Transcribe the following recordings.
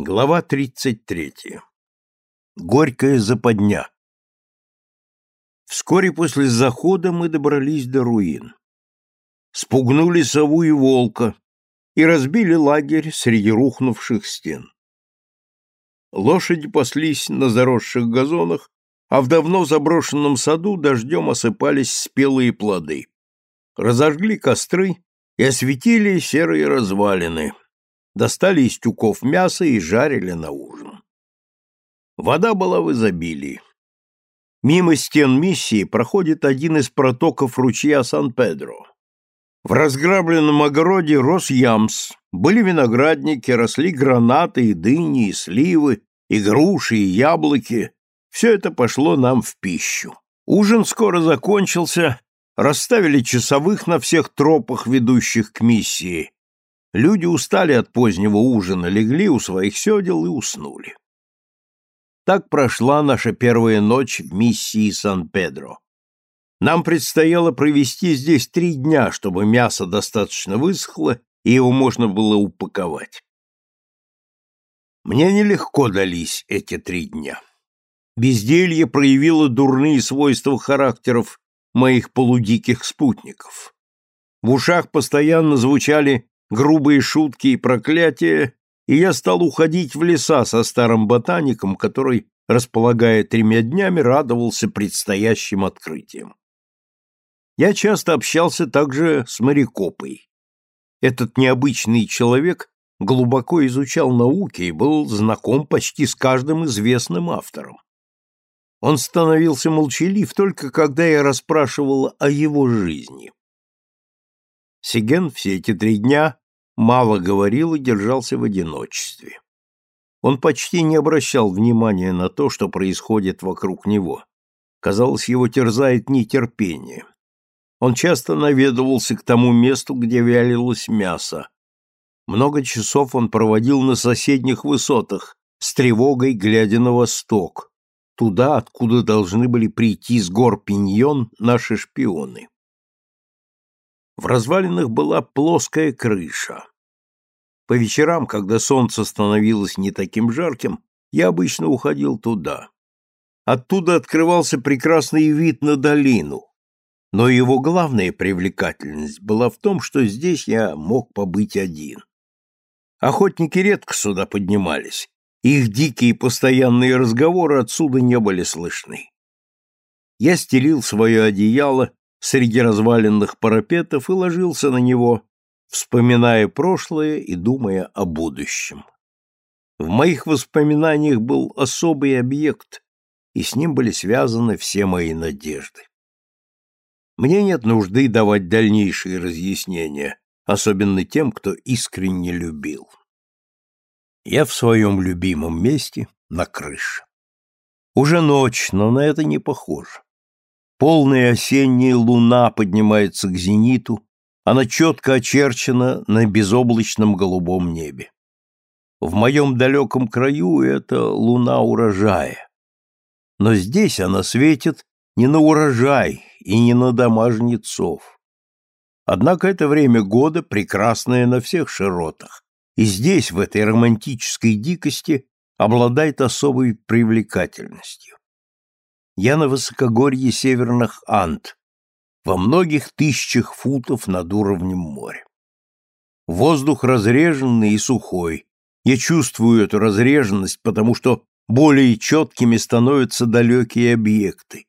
Глава 33. Горькая западня. Вскоре после захода мы добрались до руин. Спугнули сову и волка и разбили лагерь среди рухнувших стен. Лошади паслись на заросших газонах, а в давно заброшенном саду дождем осыпались спелые плоды. Разожгли костры и осветили серые развалины — достали из тюков мясо и жарили на ужин. Вода была в изобилии. Мимо стен миссии проходит один из протоков ручья Сан-Педро. В разграбленном огороде рос ямс, были виноградники, росли гранаты и дыни, и сливы, и груши, и яблоки. Все это пошло нам в пищу. Ужин скоро закончился, расставили часовых на всех тропах, ведущих к миссии, Люди устали от позднего ужина, легли у своих седел и уснули. Так прошла наша первая ночь в миссии Сан-Педро. Нам предстояло провести здесь три дня, чтобы мясо достаточно высохло и его можно было упаковать. Мне нелегко дались эти три дня. Безделье проявило дурные свойства характеров моих полудиких спутников. В ушах постоянно звучали грубые шутки и проклятия, и я стал уходить в леса со старым ботаником, который, располагая тремя днями, радовался предстоящим открытиям. Я часто общался также с Марикопой. Этот необычный человек глубоко изучал науки и был знаком почти с каждым известным автором. Он становился молчалив только когда я расспрашивал о его жизни. Сиген все эти три дня мало говорил и держался в одиночестве. Он почти не обращал внимания на то, что происходит вокруг него. Казалось, его терзает нетерпение. Он часто наведывался к тому месту, где вялилось мясо. Много часов он проводил на соседних высотах, с тревогой глядя на восток, туда, откуда должны были прийти с гор Пиньон наши шпионы. В развалинах была плоская крыша. По вечерам, когда солнце становилось не таким жарким, я обычно уходил туда. Оттуда открывался прекрасный вид на долину, но его главная привлекательность была в том, что здесь я мог побыть один. Охотники редко сюда поднимались, их дикие постоянные разговоры отсюда не были слышны. Я стелил свое одеяло среди разваленных парапетов и ложился на него, вспоминая прошлое и думая о будущем. В моих воспоминаниях был особый объект, и с ним были связаны все мои надежды. Мне нет нужды давать дальнейшие разъяснения, особенно тем, кто искренне любил. Я в своем любимом месте на крыше. Уже ночь, но на это не похоже. Полная осенняя луна поднимается к зениту, она четко очерчена на безоблачном голубом небе. В моем далеком краю это луна урожая. Но здесь она светит не на урожай и не на дома жнецов. Однако это время года прекрасное на всех широтах, и здесь, в этой романтической дикости, обладает особой привлекательностью я на высокогорье северных Анд, во многих тысячах футов над уровнем моря. Воздух разреженный и сухой. Я чувствую эту разреженность, потому что более четкими становятся далекие объекты.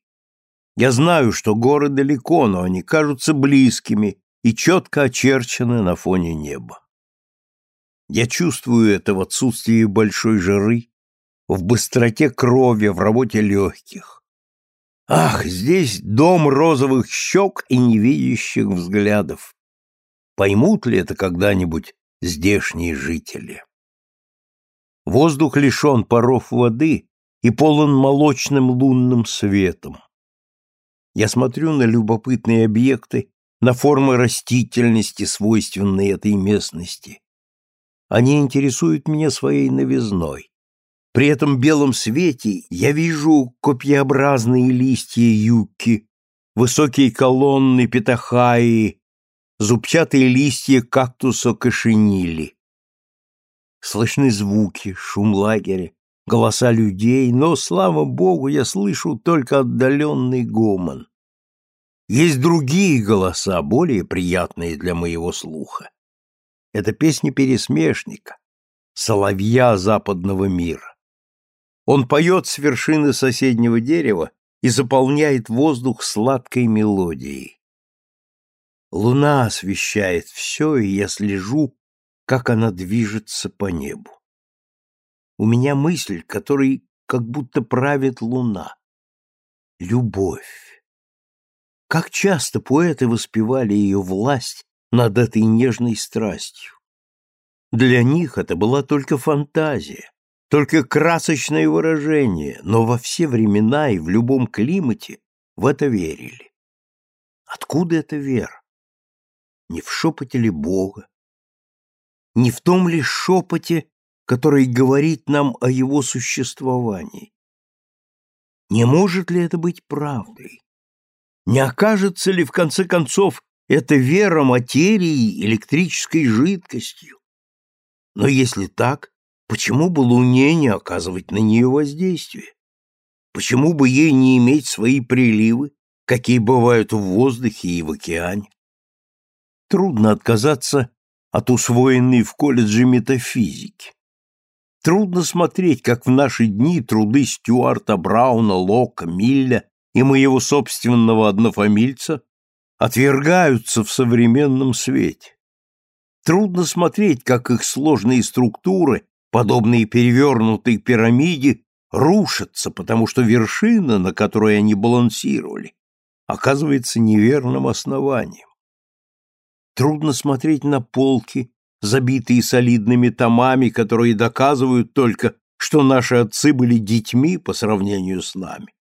Я знаю, что горы далеко, но они кажутся близкими и четко очерчены на фоне неба. Я чувствую это в отсутствии большой жары, в быстроте крови, в работе легких. Ах, здесь дом розовых щек и невидящих взглядов. Поймут ли это когда-нибудь здешние жители? Воздух лишен паров воды и полон молочным лунным светом. Я смотрю на любопытные объекты, на формы растительности, свойственные этой местности. Они интересуют меня своей новизной. При этом белом свете я вижу копьеобразные листья юки, высокие колонны петахаи, зубчатые листья кактуса кашенили. Слышны звуки, шум лагеря, голоса людей, но, слава богу, я слышу только отдаленный гомон. Есть другие голоса, более приятные для моего слуха. Это песни пересмешника, соловья западного мира. Он поет с вершины соседнего дерева и заполняет воздух сладкой мелодией. Луна освещает все, и я слежу, как она движется по небу. У меня мысль, которой как будто правит луна. Любовь. Как часто поэты воспевали ее власть над этой нежной страстью. Для них это была только фантазия, только красочное выражение, но во все времена и в любом климате в это верили. Откуда эта вера? Не в шепоте ли Бога? Не в том ли шепоте, который говорит нам о его существовании? Не может ли это быть правдой? Не окажется ли, в конце концов, эта вера материей, электрической жидкостью? Но если так, Почему бы Луне не оказывать на нее воздействие? Почему бы ей не иметь свои приливы, какие бывают в воздухе и в океане? Трудно отказаться от усвоенной в колледже метафизики. Трудно смотреть, как в наши дни труды Стюарта Брауна, Лока, Милля и моего собственного однофамильца отвергаются в современном свете. Трудно смотреть, как их сложные структуры подобные перевернутой пирамиде, рушатся, потому что вершина, на которой они балансировали, оказывается неверным основанием. Трудно смотреть на полки, забитые солидными томами, которые доказывают только, что наши отцы были детьми по сравнению с нами,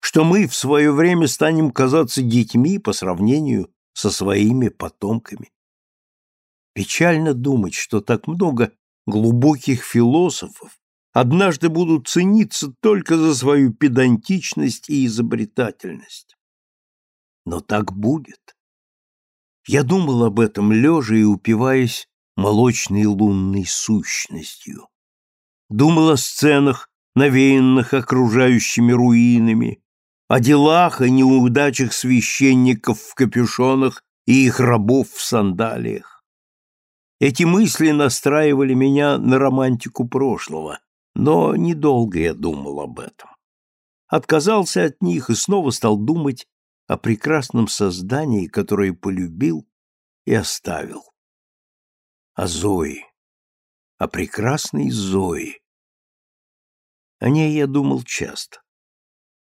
что мы в свое время станем казаться детьми по сравнению со своими потомками. Печально думать, что так много глубоких философов однажды будут цениться только за свою педантичность и изобретательность. Но так будет. Я думал об этом лежа и упиваясь молочной лунной сущностью. Думал о сценах, навеянных окружающими руинами, о делах и неудачах священников в капюшонах и их рабов в сандалиях. Эти мысли настраивали меня на романтику прошлого, но недолго я думал об этом. Отказался от них и снова стал думать о прекрасном создании, которое полюбил и оставил. О Зои, о прекрасной Зои. О ней я думал часто.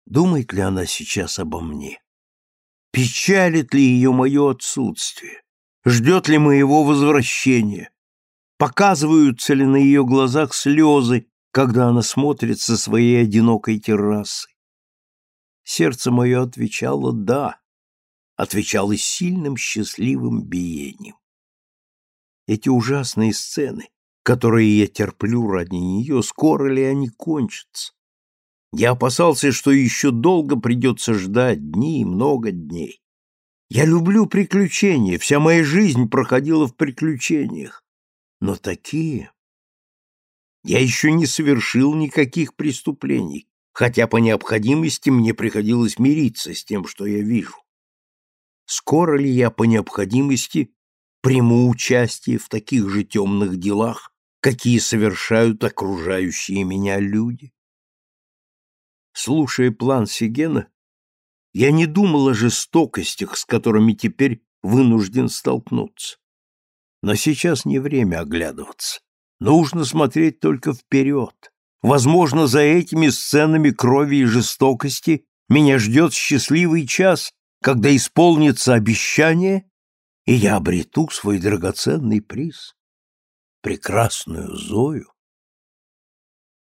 Думает ли она сейчас обо мне? Печалит ли ее мое отсутствие? Ждет ли моего возвращения, показываются ли на ее глазах слезы, когда она смотрит со своей одинокой террасы. Сердце мое отвечало «да», отвечало сильным счастливым биением. Эти ужасные сцены, которые я терплю ради нее, скоро ли они кончатся? Я опасался, что еще долго придется ждать дни и много дней. Я люблю приключения, вся моя жизнь проходила в приключениях. Но такие... Я еще не совершил никаких преступлений, хотя по необходимости мне приходилось мириться с тем, что я вижу. Скоро ли я по необходимости приму участие в таких же темных делах, какие совершают окружающие меня люди? Слушая план Сигена, я не думал о жестокостях, с которыми теперь вынужден столкнуться. Но сейчас не время оглядываться. Нужно смотреть только вперед. Возможно, за этими сценами крови и жестокости меня ждет счастливый час, когда исполнится обещание, и я обрету свой драгоценный приз — прекрасную Зою.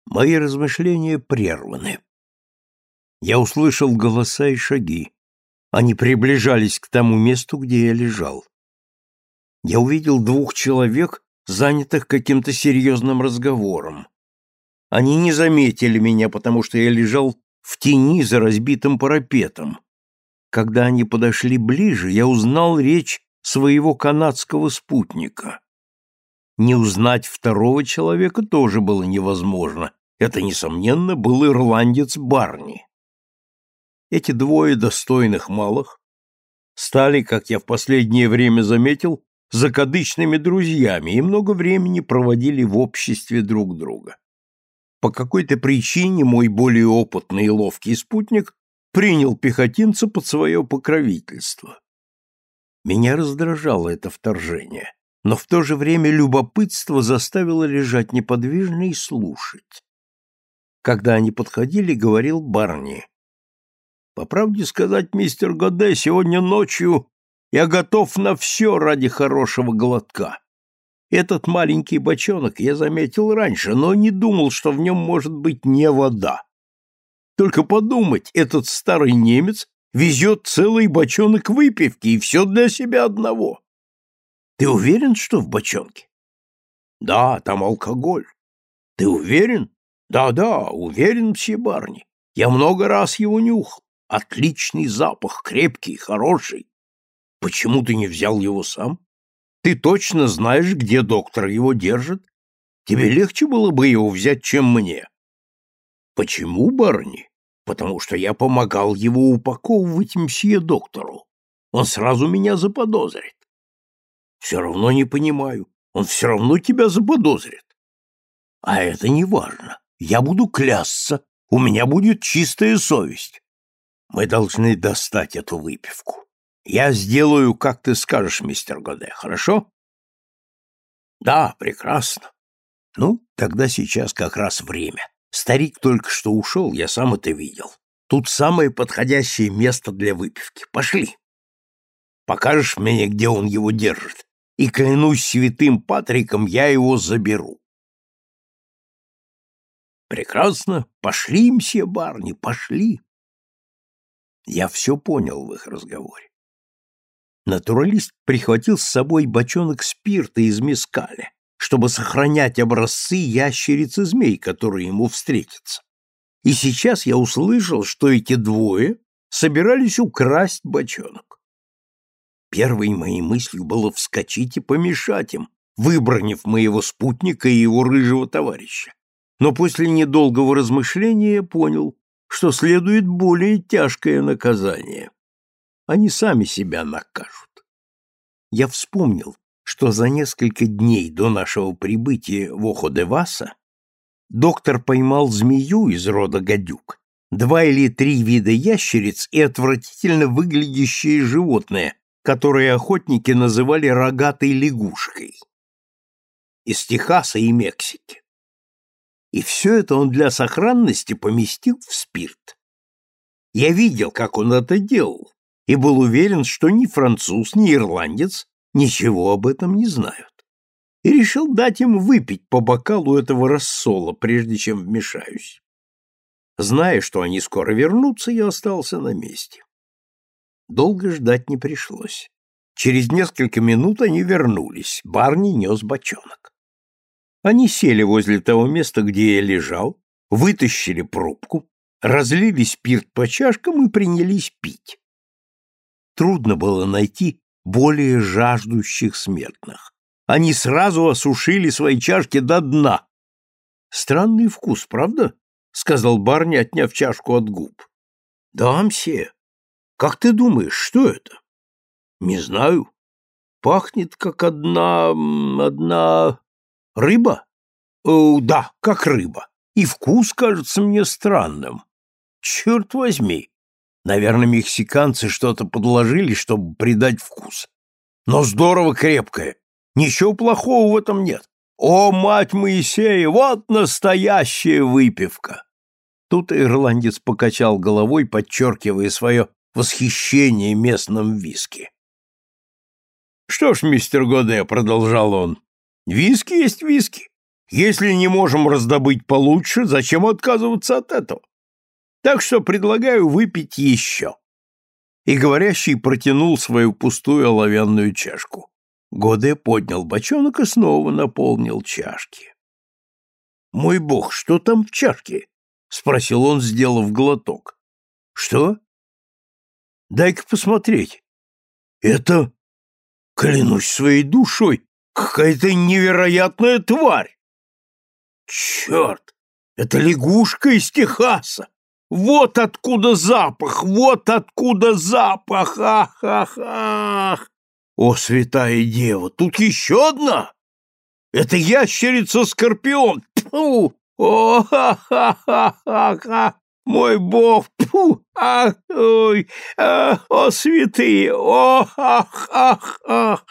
Мои размышления прерваны я услышал голоса и шаги. Они приближались к тому месту, где я лежал. Я увидел двух человек, занятых каким-то серьезным разговором. Они не заметили меня, потому что я лежал в тени за разбитым парапетом. Когда они подошли ближе, я узнал речь своего канадского спутника. Не узнать второго человека тоже было невозможно. Это, несомненно, был ирландец Барни. Эти двое достойных малых стали, как я в последнее время заметил, закадычными друзьями и много времени проводили в обществе друг друга. По какой-то причине мой более опытный и ловкий спутник принял пехотинца под свое покровительство. Меня раздражало это вторжение, но в то же время любопытство заставило лежать неподвижно и слушать. Когда они подходили, говорил Барни. «По правде сказать, мистер Годе, сегодня ночью я готов на все ради хорошего глотка. Этот маленький бочонок я заметил раньше, но не думал, что в нем может быть не вода. Только подумать, этот старый немец везет целый бочонок выпивки, и все для себя одного. Ты уверен, что в бочонке? Да, там алкоголь. Ты уверен? Да-да, уверен, все барни. Я много раз его нюхал. Отличный запах, крепкий, хороший. Почему ты не взял его сам? Ты точно знаешь, где доктор его держит? Тебе легче было бы его взять, чем мне. Почему, барни? Потому что я помогал его упаковывать мсье доктору. Он сразу меня заподозрит. Все равно не понимаю. Он все равно тебя заподозрит. А это не важно. Я буду клясться. У меня будет чистая совесть. Мы должны достать эту выпивку. Я сделаю, как ты скажешь, мистер Годе, хорошо? Да, прекрасно. Ну, тогда сейчас как раз время. Старик только что ушел, я сам это видел. Тут самое подходящее место для выпивки. Пошли. Покажешь мне, где он его держит, и клянусь святым Патриком, я его заберу. Прекрасно. Пошли, мсье Барни, пошли. Я все понял в их разговоре. Натуралист прихватил с собой бочонок спирта из мескаля, чтобы сохранять образцы ящериц и змей, которые ему встретятся. И сейчас я услышал, что эти двое собирались украсть бочонок. Первой моей мыслью было вскочить и помешать им, выбронив моего спутника и его рыжего товарища. Но после недолгого размышления я понял, что следует более тяжкое наказание они сами себя накажут. Я вспомнил, что за несколько дней до нашего прибытия в Охо-де-Васа доктор поймал змею из рода гадюк, два или три вида ящериц и отвратительно выглядящее животное, которое охотники называли рогатой лягушкой. Из Техаса и Мексики. И все это он для сохранности поместил в спирт. Я видел, как он это делал, и был уверен, что ни француз, ни ирландец ничего об этом не знают. И решил дать им выпить по бокалу этого рассола, прежде чем вмешаюсь. Зная, что они скоро вернутся, я остался на месте. Долго ждать не пришлось. Через несколько минут они вернулись. Барни нес бочонок. Они сели возле того места, где я лежал, вытащили пробку, разлили спирт по чашкам и принялись пить трудно было найти более жаждущих смертных. Они сразу осушили свои чашки до дна. Странный вкус, правда? сказал Барни, отняв чашку от губ. Да, мсье. Как ты думаешь, что это? Не знаю. Пахнет как одна... одна... рыба? О, да, как рыба. И вкус кажется мне странным. Черт возьми, Наверное, мексиканцы что-то подложили, чтобы придать вкус. Но здорово крепкое. Ничего плохого в этом нет. О, мать Моисея, вот настоящая выпивка! Тут ирландец покачал головой, подчеркивая свое восхищение местным виски. «Что ж, мистер Годе», — продолжал он, — «виски есть виски. Если не можем раздобыть получше, зачем отказываться от этого? Так что предлагаю выпить еще. И говорящий протянул свою пустую оловянную чашку. Годе поднял бочонок и снова наполнил чашки. «Мой бог, что там в чашке?» — спросил он, сделав глоток. «Что?» «Дай-ка посмотреть. Это, клянусь своей душой, какая-то невероятная тварь. Черт, это лягушка из Техаса. Вот откуда запах, вот откуда запах, ах, ах, ах. О, святая дева, тут еще одна? Это ящерица-скорпион. Фу! О, ха-ха-ха-ха! Мой бог! Фу! Ах, ой! А, о, святые! О, ах, ах, ах!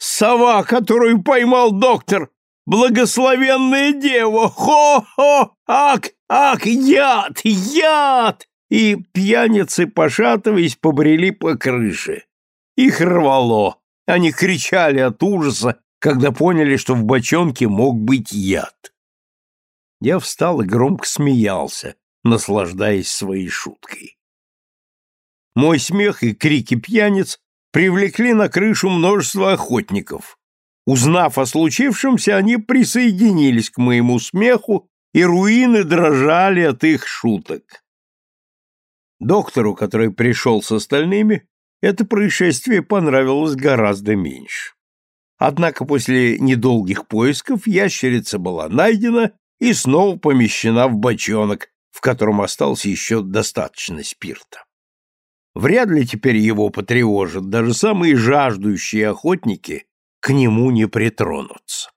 Сова, которую поймал доктор! Благословенная дева! Хо-хо! Ак! Ак! Яд! Яд! И пьяницы, пошатываясь, побрели по крыше. Их рвало. Они кричали от ужаса, когда поняли, что в бочонке мог быть яд. Я встал и громко смеялся, наслаждаясь своей шуткой. Мой смех и крики пьяниц привлекли на крышу множество охотников. Узнав о случившемся, они присоединились к моему смеху, и руины дрожали от их шуток. Доктору, который пришел с остальными, это происшествие понравилось гораздо меньше. Однако после недолгих поисков ящерица была найдена и снова помещена в бочонок, в котором осталось еще достаточно спирта. Вряд ли теперь его потревожат, даже самые жаждущие охотники к нему не притронутся.